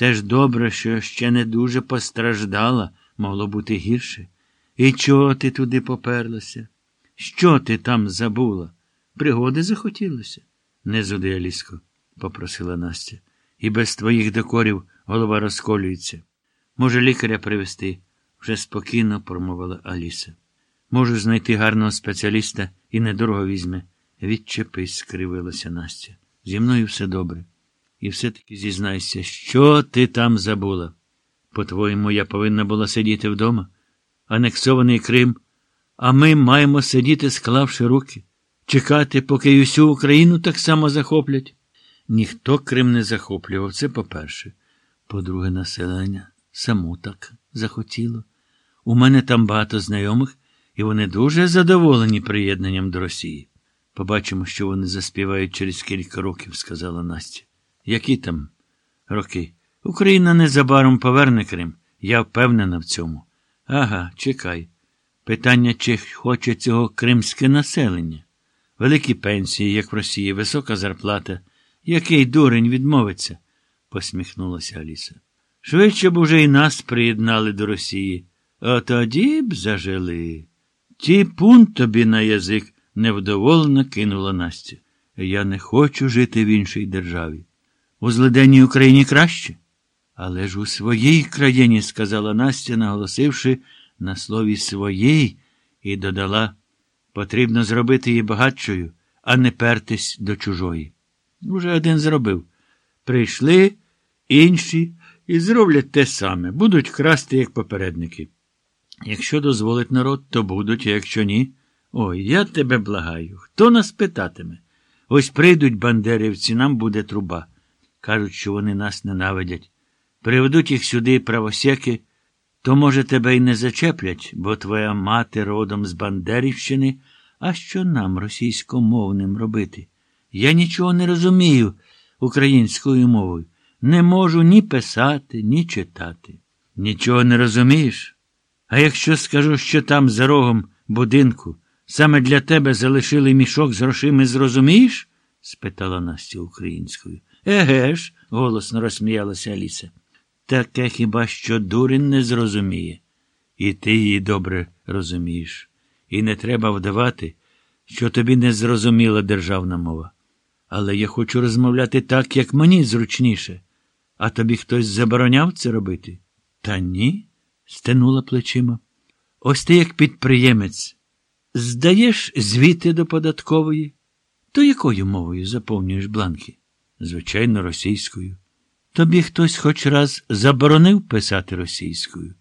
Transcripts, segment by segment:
Теж добре, що ще не дуже постраждала, могло бути гірше. І чого ти туди поперлася? Що ти там забула? Пригоди захотілося? Не зуди, Аліско, попросила Настя. І без твоїх докорів голова розколюється. Може, лікаря привезти? вже спокійно промовила Аліса. Можу знайти гарного спеціаліста і недорого візьме. Відчепись, скривилася Настя. Зі мною все добре. І все-таки зізнайся, що ти там забула? По-твоєму, я повинна була сидіти вдома, анексований Крим, а ми маємо сидіти, склавши руки, чекати, поки й усю Україну так само захоплять. Ніхто Крим не захоплював, це по-перше. По-друге, населення саму так захотіло. У мене там багато знайомих, і вони дуже задоволені приєднанням до Росії. Побачимо, що вони заспівають через кілька років, сказала Настя. Які там роки? Україна незабаром поверне Крим. Я впевнена в цьому. Ага, чекай. Питання, чи хоче цього кримське населення. Великі пенсії, як в Росії, висока зарплата. Який дурень відмовиться, посміхнулася Аліса. Швидше б уже і нас приєднали до Росії. А тоді б зажили. Ті пункт тобі на язик невдоволено кинула Настя. Я не хочу жити в іншій державі. У злиденній Україні краще. Але ж у своїй країні, сказала Настя, наголосивши на слові своїй, і додала потрібно зробити її багатшою, а не пертись до чужої. Уже один зробив. Прийшли інші і зроблять те саме, будуть красти, як попередники. Якщо дозволить народ, то будуть, а якщо ні. Ой, я тебе благаю. Хто нас питатиме? Ось прийдуть бандерівці, нам буде труба. Кажуть, що вони нас ненавидять. Приведуть їх сюди правосеки, то, може, тебе й не зачеплять, бо твоя мати родом з Бандерівщини, а що нам, російськомовним, робити? Я нічого не розумію українською мовою. Не можу ні писати, ні читати. Нічого не розумієш? А якщо скажу, що там за рогом будинку саме для тебе залишили мішок з грошима, зрозумієш? спитала Настя українською. Еге ж, голосно розсміялася Аліса. Таке хіба що дурень не зрозуміє. І ти її добре розумієш. І не треба вдавати, що тобі не зрозуміла державна мова. Але я хочу розмовляти так, як мені зручніше. А тобі хтось забороняв це робити? Та ні, стенула плечима. Ось ти як підприємець. Здаєш звіти до податкової? То якою мовою заповнюєш бланки? Звичайно, російською. Тобі хтось хоч раз заборонив писати російською?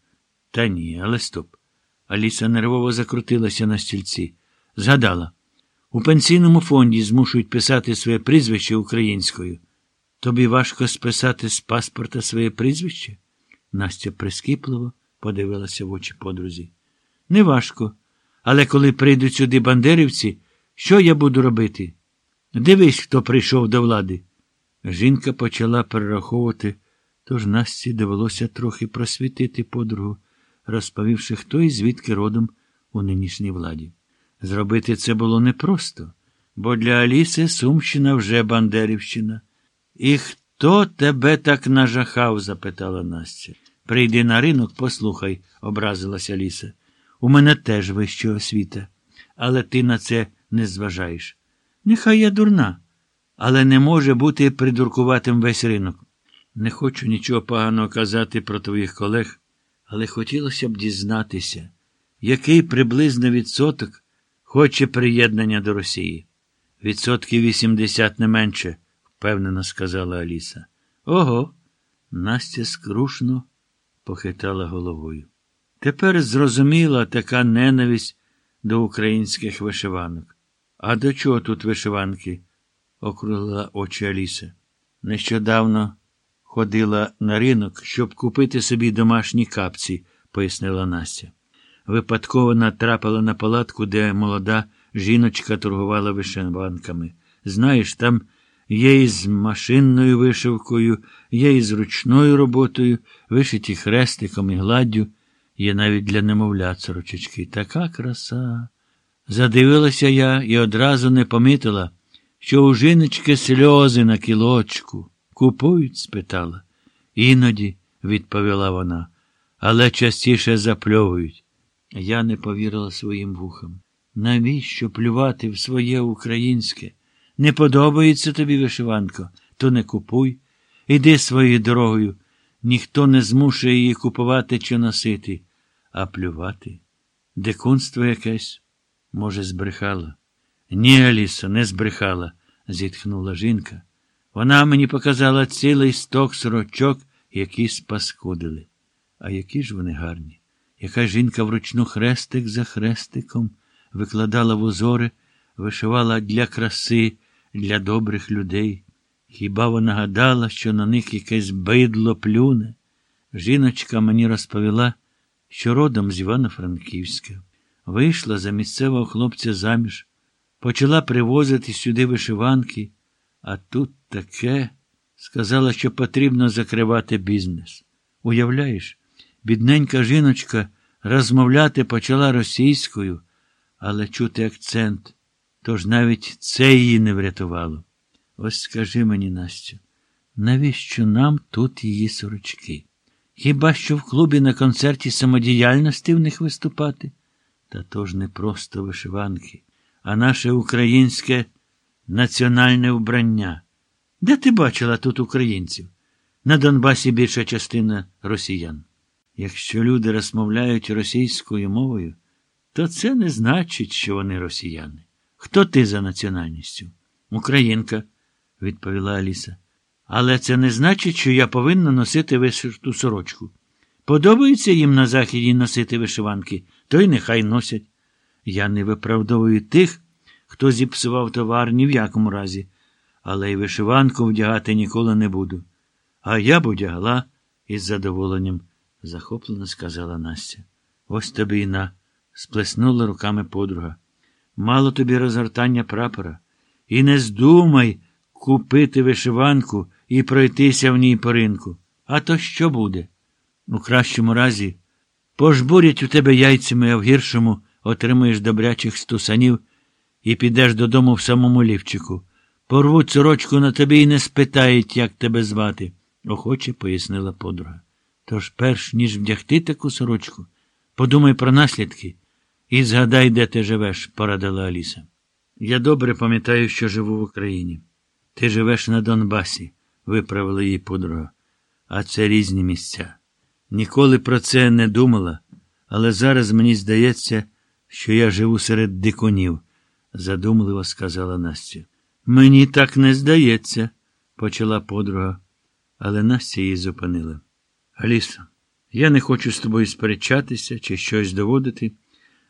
Та ні, але стоп. Аліса нервово закрутилася на стільці. Згадала. У пенсійному фонді змушують писати своє прізвище українською. Тобі важко списати з паспорта своє прізвище? Настя прискіпливо подивилася в очі подрузі. Неважко. Але коли прийдуть сюди бандерівці, що я буду робити? Дивись, хто прийшов до влади. Жінка почала перераховувати, тож Насті довелося трохи просвітити подругу, розповівши, хто і звідки родом у нинішній владі. Зробити це було непросто, бо для Аліси Сумщина вже Бандерівщина. І хто тебе так нажахав? запитала Настя. Прийди на ринок, послухай, образилася Аліса. У мене теж вища освіта, але ти на це не зважаєш. Нехай я дурна, але не може бути придуркуватим весь ринок. Не хочу нічого поганого казати про твоїх колег, але хотілося б дізнатися, який приблизно відсоток хоче приєднання до Росії. Відсотків 80 не менше, впевнено сказала Аліса. Ого. Настя скрушно похитала головою. Тепер зрозуміла така ненависть до українських вишиванок. А до чого тут вишиванки? Округлила очі Аліса. Нещодавно ходила на ринок, щоб купити собі домашні капці, пояснила Настя. Випадково натрапила на палатку, де молода жіночка торгувала вишиванками. Знаєш, там є із машинною вишивкою, є із ручною роботою, вишиті хрестиком і гладдю, є навіть для немовлят сорочечки. Така краса. Задивилася я і одразу не помітила, що у жіночки сльози на кілочку. Купують? спитала. Іноді, відповіла вона, але частіше запльовують. Я не повірила своїм вухам. Навіщо плювати в своє українське? Не подобається тобі вишиванко, то не купуй. Іди своєю дорогою. Ніхто не змушує її купувати чи носити, а плювати. Дикунство якесь, може, збрехала. Ні, Алісо, не збрехала, зітхнула жінка. Вона мені показала цілий сток сорочок, які спаскудили. А які ж вони гарні. Яка жінка вручну хрестик за хрестиком викладала в узори, вишивала для краси, для добрих людей. Хіба вона гадала, що на них якесь бидло плюне? Жіночка мені розповіла, що родом з Івано-Франківська. Вийшла за місцевого хлопця заміж, почала привозити сюди вишиванки, а тут таке сказала, що потрібно закривати бізнес. Уявляєш, бідненька жіночка розмовляти почала російською, але чути акцент, тож навіть це її не врятувало. Ось скажи мені, Настю, навіщо нам тут її сорочки? Хіба що в клубі на концерті самодіяльності в них виступати? Та то ж не просто вишиванки, а наше українське національне вбрання. Де ти бачила тут українців? На Донбасі більша частина росіян. Якщо люди розмовляють російською мовою, то це не значить, що вони росіяни. Хто ти за національністю? Українка, відповіла Аліса. Але це не значить, що я повинна носити вишиту сорочку. Подобається їм на Заході носити вишиванки, то й нехай носять. Я не виправдовую тих, хто зіпсував товар ні в якому разі, але й вишиванку вдягати ніколи не буду. А я б одягла із задоволенням, захоплено сказала Настя. Ось тобі й на, сплеснула руками подруга. Мало тобі розгортання прапора. І не здумай купити вишиванку і пройтися в ній по ринку. А то що буде? У кращому разі пожбурять у тебе яйцями, а в гіршому отримаєш добрячих стусанів і підеш додому в самому лівчику. Порвуть сорочку на тобі і не спитають, як тебе звати, охоче пояснила подруга. Тож, перш ніж вдягти таку сорочку, подумай про наслідки і згадай, де ти живеш, порадила Аліса. Я добре пам'ятаю, що живу в Україні. Ти живеш на Донбасі, виправила її подруга. А це різні місця. Ніколи про це не думала, але зараз мені здається, що я живу серед дикунів, задумливо сказала Настя. Мені так не здається, почала подруга, але Настя її зупинила. Алісо, я не хочу з тобою сперечатися чи щось доводити.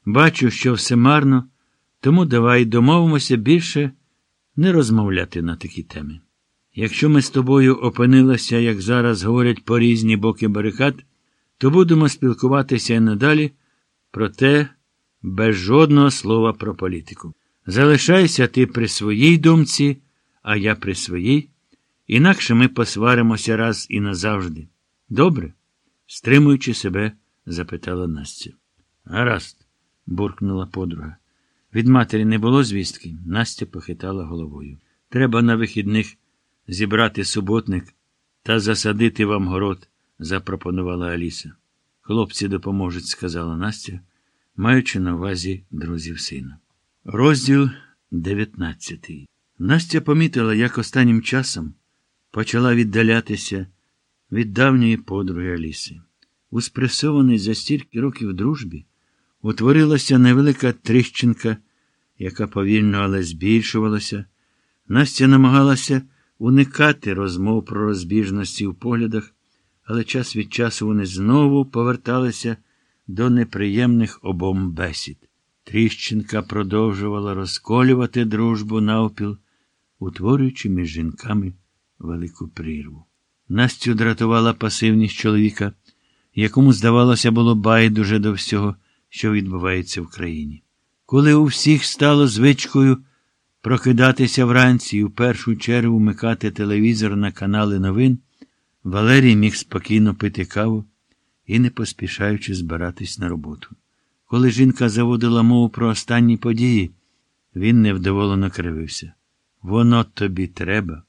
Бачу, що все марно, тому давай домовимося більше не розмовляти на такі теми. Якщо ми з тобою опинилися, як зараз говорять по різні боки барикад, то будемо спілкуватися і надалі, проте без жодного слова про політику. Залишайся ти при своїй думці, а я при своїй, інакше ми посваримося раз і назавжди. Добре? стримуючи себе, запитала Настя. Гаразд, буркнула подруга. Від матері не було звістки, Настя похитала головою. Треба на вихідних зібрати суботник та засадити вам город, запропонувала Аліса. Хлопці допоможуть, сказала Настя, маючи на увазі друзів сина. Розділ 19 Настя помітила, як останнім часом почала віддалятися від давньої подруги Аліси. У спресованій за стільки років дружбі утворилася невелика тріщинка, яка повільно, але збільшувалася. Настя намагалася уникати розмов про розбіжності в поглядах, але час від часу вони знову поверталися до неприємних обом бесід. Тріщинка продовжувала розколювати дружбу навпіл, утворюючи між жінками велику прірву. Настю дратувала пасивність чоловіка, якому, здавалося, було байдуже до всього, що відбувається в країні. Коли у всіх стало звичкою прокидатися вранці і в першу чергу вмикати телевізор на канали новин, Валерій міг спокійно пити каву і не поспішаючи збиратись на роботу. Коли жінка заводила мову про останні події, він невдоволено кривився. Воно тобі треба.